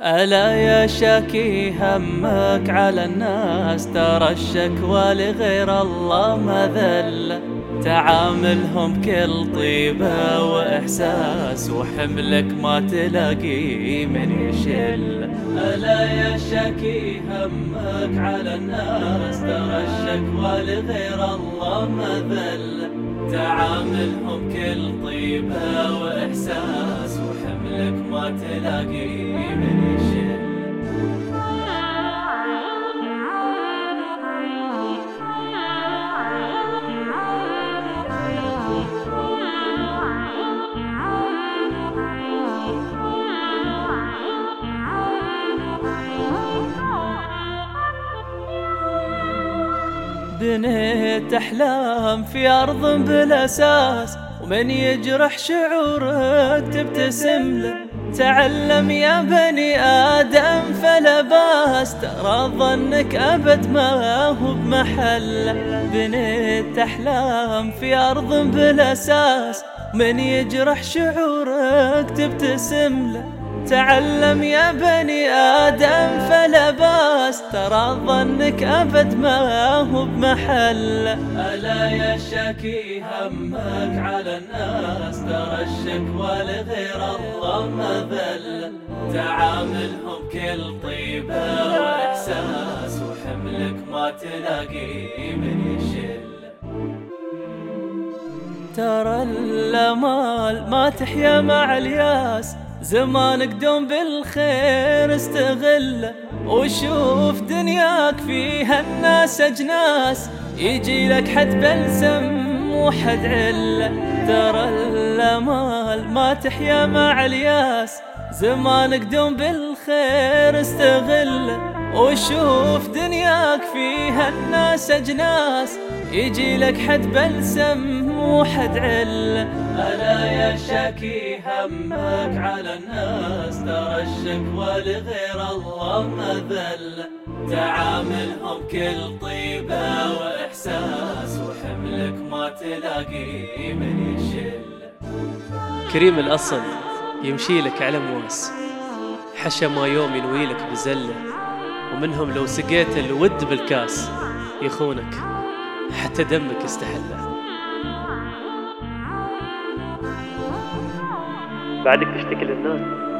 ألا يا شاكي همك على الناس ترى الشكوى لغير الله مذل تعاملهم كل طيبة وإحساس وحملك ما تلاقي من يشل. ألا يا شاكي همك على الناس ترى الشكوى لغير الله مذل تعاملهم كل طيبة وإحساس وحملك ما تلاقي من بنيت أحلام في أرض بلا أساس ومن يجرح شعورك تبتسم له. تعلم يا بني آدم فلا باس ترى ظنك أبد ما هو بمحل بنيت أحلام في أرض بلا أساس من يجرح شعورك تبتسم له. تعلم يا بني آدم فلا الناس ترى ظنك أبد ما هو بمحل. ألا يا شكي همك على الناس ترى الشكوى لغير الله مذل تعاملهم كل طيبة وإحساس وحملك ما تلاقي من يشل. ترى الأمال ما تحيا مع الياس زمانك دوم بالخير استغله وشوف دنياك فيها الناس أجناس. يجي لك حد بلسم وحد عله ترى الأمال ما تحيا مع الياس. زمانك دوم بالخير استغله وشوف دنياك فيها الناس أجناس يجي لك حد بلسم وحد عل ألا يا شاكي همك على الناس ترى الشكوى لغير الله مذل تعاملهم كل طيبة وإحساس وحملك ما تلاقي من يشل. كريم الأصل يمشي لك على مواس حشى ما يوم ينوي لك بزلة. ومنهم لو سقيت الود بالكاس يخونك حتى دمك يستحله بعدك تشتكي للناس.